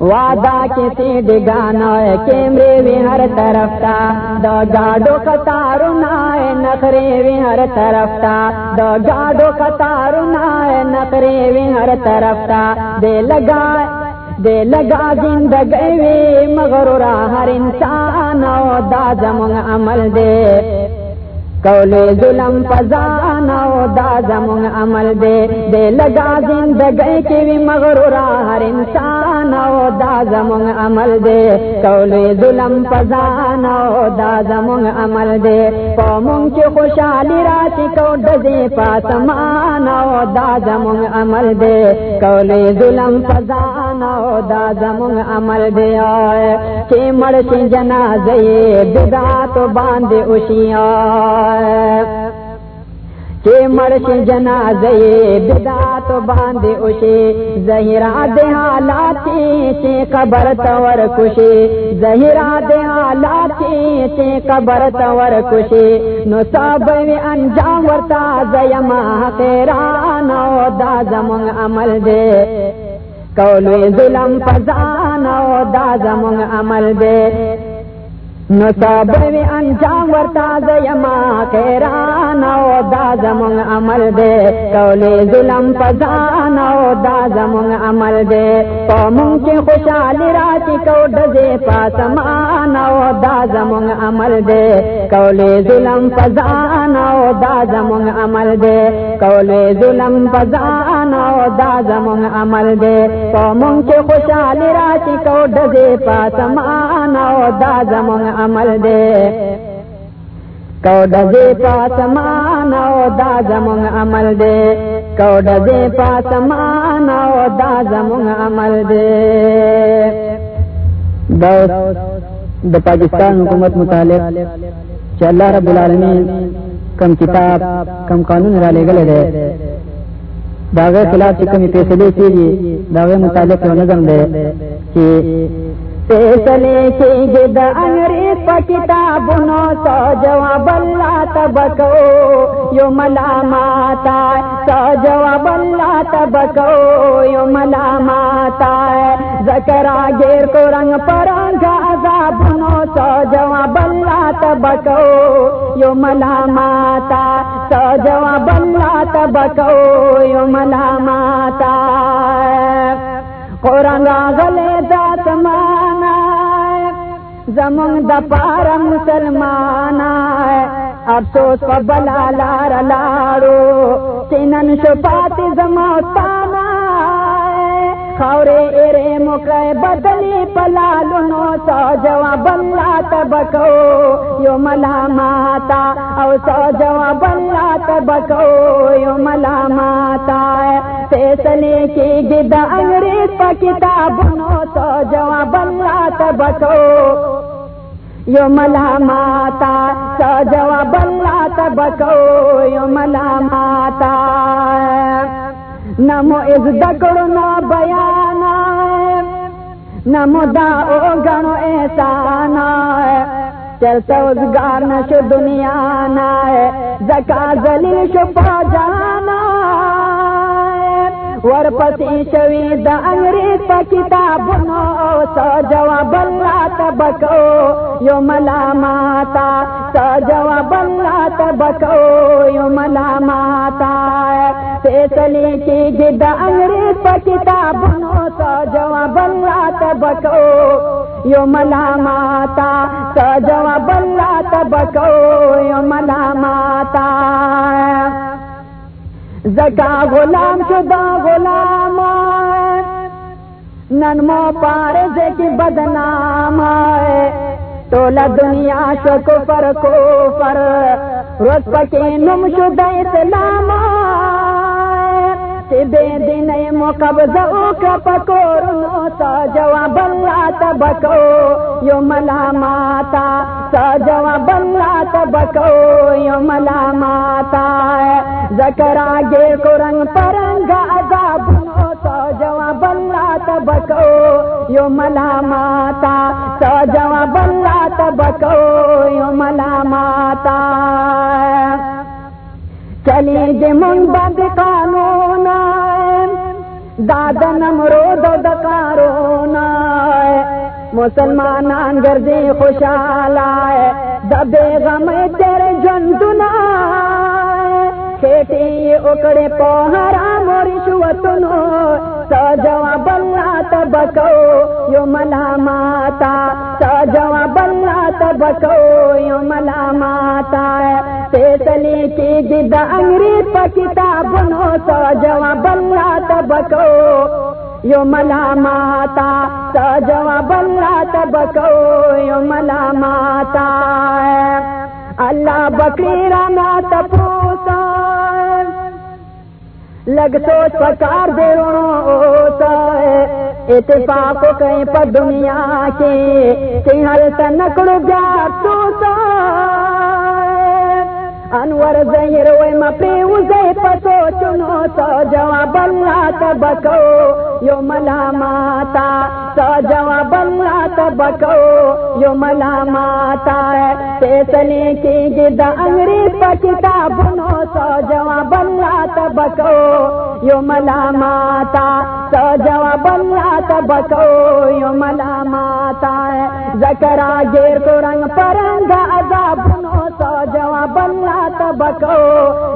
وعدہ کسی ڈگانا کیمرے بھی ہر طرف تا دو گاڈو کتارو نائے نخرے بھی ہر طرف تا۔ دو گاڈو کتارو نائے نخرے بھی ہر طرف تا۔ دے لگا دے لگا زندگی وی مغرورا ہر انسان او دا زمون عمل دے۔ کولے ظلم فزان او دا زمون عمل دے دے لگا زندگی کی بھی مغرورا ہر انسان او دا زمون عمل دے۔ کولے ظلم فزان او دا زمون عمل دے۔ قومون کی خوشحالی راتی کو ڈزے پاسمان او دا زمون عمل دے۔ کولے ظلم فزان او دا زمون عمل دے۔ آئے کہ مرشی جنازے بدات باندے اشیاں کہ مرش جنازے بدا تو باندھے اسے زہرا دے حالاتی سے قبر تور کشے، زہرا دے حالاتی سے قبر تور کشے۔ نو سب انجام ورتا زیما خیران او دا زمون عمل دے۔ کولوی ظلم فزان او دا زمون عمل دے۔ نو سبب انجام ورتا زیما خیران او دا زمون عمل دے. کولی ظلم فزان او دا زمون عمل دے. قومون کی خوشحالی راتی کو ڈزے پاسمان او دا زمون عمل دے. کولی ظلم فزان او دا زمون عمل دے. کولی ظلم فزان او دا زمون عمل دے. قومون کی خوشحالی راتی کو ڈزے پاسمان او دا زمون عمل دے. کو ڈزے پاسمان او دا زمون عمل دے. کو ڈزے پاسمان او دا زمون عمل دے. دا د پاکستان حکومت متعلق چې الله رب العالمین کم کتاب، کم قانون را لګل دی داغه خلاف چې کومې فیصلې کېږي داغه متعلق نظم دی چې فیصلے کېږي د انګریز په کتابونو سو جواب تبکو یو ملاماتا سو جواب الله تبکو یو ملاماتا ذکر کو رنگ پرنګ عذابونو سو جواب الله تبکو یو ملاماتا سو جواب الله تبکو یو ملاماتا قرآن غلے دات مانا زمنگ د مسلمان افسوس په بلا لار لاړو چینن شو پات زموستانا خاورے ایرے مکرے بدلی پلالو نو سو جواب اللہ تبکو یو ملاماتا، او سو جواب اللہ تبکو یو ملاماتا۔ فیصلے کی گد انگریز پا کتاب نو سو جواب اللہ تبکو یو ملاماتا۔ سو جواب اللہ تبکو یو ملاماتا۔ نمو از دکڑو نو بیانا نمو دا او گنو احسانا چلتا ازگار نشو دنیا نا زکا زلیل شو پا جانا ور پسی شوی دا انگریز پا کتابونو سو جواب اللہ تبکو یو ملاماتا سو جواب اللہ تبکو یو ملاماتا فیصلے کی گد انگریز پا کتابونو سو جواب اللہ تبکو یو ملاماتا سو جواب اللہ تبکو یو ملاماتا زکا غلام شدا غلام۔ نن مو کی بدنام۔ ٹولا دنیا شو کفر۔ کفر روز پکی نم شدا اسلام۔ بے دن مقبض اوکا پکورنو سا جواب اللہ تبکو یو ملاماتا سا جواب اللہ تبکو یو ملاماتا ذکر آگے کو رنگ پرنگ عذابنو سا جواب اللہ تبکو یو ملاماتا سا جواب اللہ تبکو یو ملاماتا چلے دے من بد قانون دادا نمرود د کارون مسلمانان ګرځي خوشاله د بیغم تیر ژوندونه کھیٹی اکڑے پو حرام رشوتنو سو جواب اللہ تبکو یو ملاماتا سو جواب اللہ تبکو یو ملاماتا فیصلے کی گد انگریز پا کتابنو سو جواب اللہ تبکو یو ملاماتا سو جواب اللہ تبکو یو ملا ملاماتا اللہ بکری رانا تپوسا لگ سوچ پکار دے روتا اتفاق کہیں پر دنیا کے ہر تنکڑ جا سوتا انور زہر وے مپری وزے پتو چنو سو جواب اللہ تبکو یو ملاماتا سو جواب اللہ تبکو یو ملاماتا ہے فیصلے کی گد انگریز پا کتابنو سو جواب اللہ تبکو یو ملاماتا سو جواب اللہ تبکو یو ملاماتا ذکر آگیر کو رنگ پرنگ عذابنو سو جواب اللہ تبکو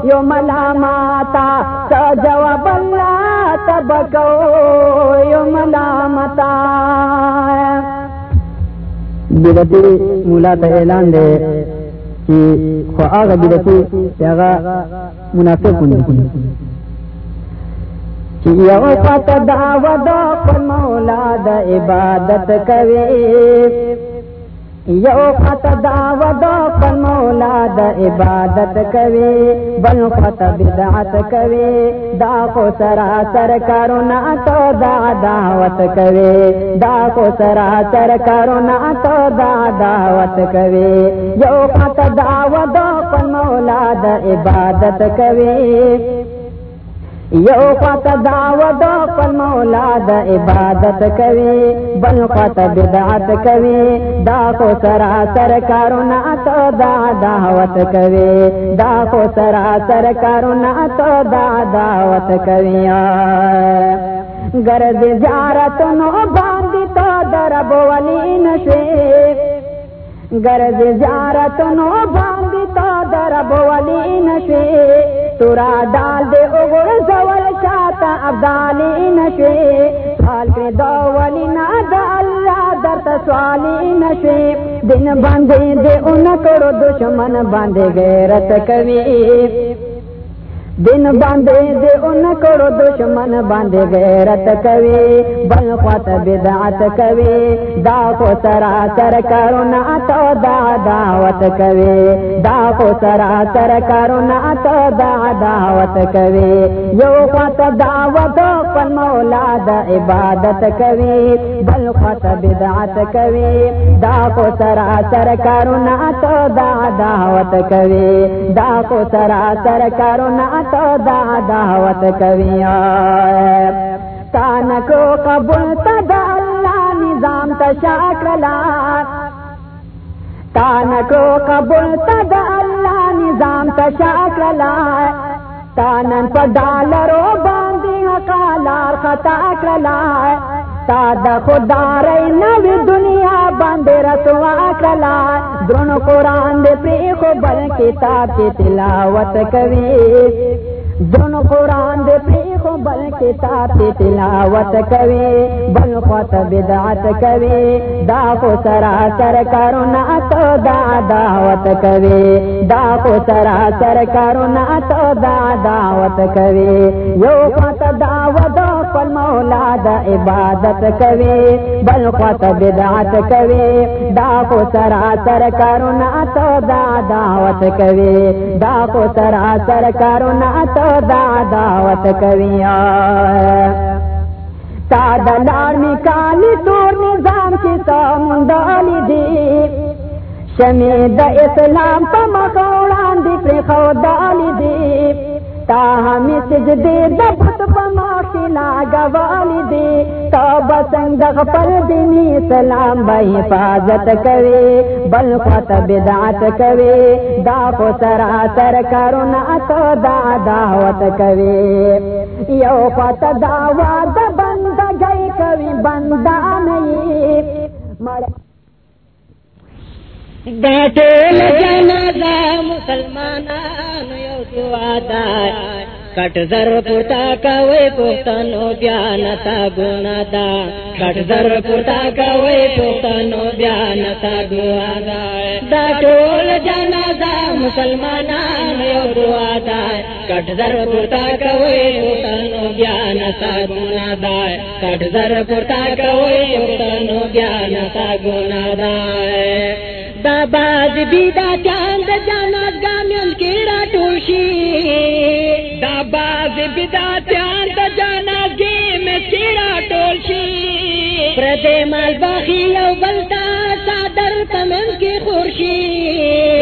یو ملاماتا سو جواب اللہ تبکو یو ملامتا بدتی مولا ته اعلان دی چې خو هغه بدتی چې هغه منافقونه چې یو پت دعوه د خپل مولا د عبادت کوي یو پت دعوه د خپل مولا د عبادت کوي بل پت بدعت کوي دا کو سراسر کارونه تو دا دعوت کوي دا کو سراسر کارونه تو دا دعوت کوي یو پت دعوه د خپل مولا د عبادت کوي یو خط دعوت پل مولا دا عبادت کوي بل خط بدعت کوي دا کو سرا سر کارونا تو دا دعوت کوي دا کو سرا سر کارونا تو دا دعوت کوي گرد زیارت نو باندې تو درب ولی نشي گرد زیارت نو باندې رب درب ولی نشي تورا ڈال دے اگر زور شاتا ابدالی نشے۔ سال کے دو ولی نا دا اللہ درت سوالی نشے۔ دن باندھے دے ان کرو دشمن باندھے غیرت کبھی دن باندھے دے ان کرو دشمن باندھے غیرت کوي بل خط بدعت کوي دا کو سرا سر کرو نا تو دا دعوت کوي دا کو سرا سر کرو نا تو دا دعوت کوي یو خط دعوت پر مولا دا عبادت کوي بل خط بدعت کوي دا کو سرا سر کرو نا تو دا دعوت کوي دا کو سرا سر کرو نا تو دا دعوت کوي تان کو قبول تدا اللہ نظام تشاکلا تان کو قبول تدا اللہ نظام تشاکلا تانن په ډالرو باندې حقالار خطا کړلا تا د خدای نوې دنیا باندې رسوا کړلا درن قران دې په خو بل کتاب کې تلاوت کوي دونوں قرآن دے پری پریخو بل کتاب تی تلاوت کوي بل خط بدعت کوي دا کو سرا سر کرونا تو دا دعوت کوي دا کو سرا سر کرونا تو دا دعوت کوي یو خط دعوت پل مولا دا عبادت کوي بل خط بدعت کوي دا کو سرا سر کرونا تو دا دعوت کوي دا کو سرا سر کرونا تو دا دعوت کوي تا د لار می کالی تور نظام کی سمندالی دی۔ شمی د اسلام په مخ وړاندې پر خو دالی دی۔ تا همی سجدی د بت په مخ لا غوالی دی دینی سلام به حفاظت کوي بل خط بدعت کوي دا کو سرا سر کرونا تو دا دعوت کوي یو پت دعوا د بند گئی کوي بندا نه مړ دا ټول جنازه مسلمانانو یو دعا ده کټ زر پورتا کوي پښتنو بیا نتا ګنا ده کټ زر پورتا کوي پښتنو بیا نتا ګنا ده دا۔ ټول جنازه مسلمانانو یو دعا ده کټ زر پورتا کوي پښتنو بیا نتا ګنا ده کټ زر پورتا کوي پښتنو بیا نتا ګنا ده دا۔ باز بیدا چاند جانات گامیل کی را ٹوشی دا باز بیدا چاند جانات گی میں سیرا ٹوشی پردے مال باخی یو بلتا سادر تمن کی خورشی۔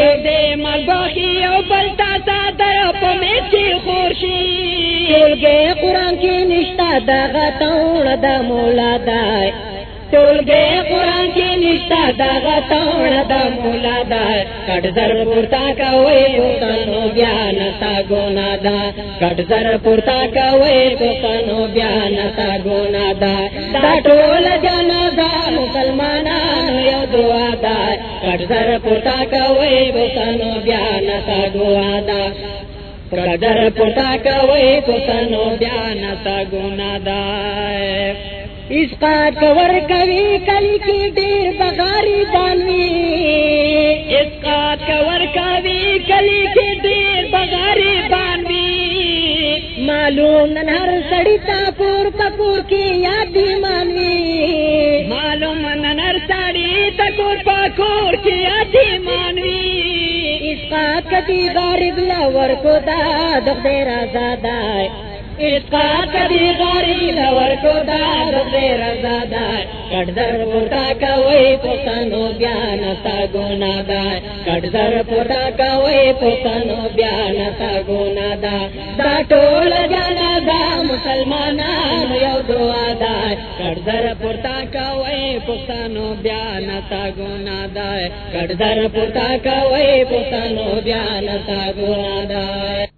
پردے مال باخی یو بلتا سادر پمن کی خورشی۔ چول گئے قرآن کی نشتا دا غتاوڑ دا مولا دائے۔ ټول گئے قرآن کی نشتا دا غتاوڑ دا مولا دا کٹ زر پورتا کوئی پوتانو بیا نتا گونا دا کٹ زر پورتا کوئی پوتانو بیا نتا گونا دا دا ټول جانا دا مسلمانانو یو دعا دا کٹ زر پورتا کوئی پوتانو بیا نتا گوا دا کدر پورتا کوئی پوتانو بیا نتا گونا دا اس کا کور کبھی کلی کی ڈیر بغاری بانوی اس کا کور کبھی کلی کی ڈیر بغاری بانوی معلوم ننہر سڑی تاپور پپور کی یادی مانوی معلوم ننہر سڑی تکور پکور کی یادی مانوی اس کا کبھی غریب لور کو داد دیر آزاد اس کا لور کو دے رضا دار۔ کٹ در پورتا کوئی پوتنو بیان تا گنا دا کٹ در پورتا کوئی پوتنو بیان تا گنا دا دا جانا دا مسلمانان یو دعا دا کٹ در پورتا کوئی پوتنو بیان تا گنا دا کٹ در پورتا کوئی پوتنو بیان تا گنا دا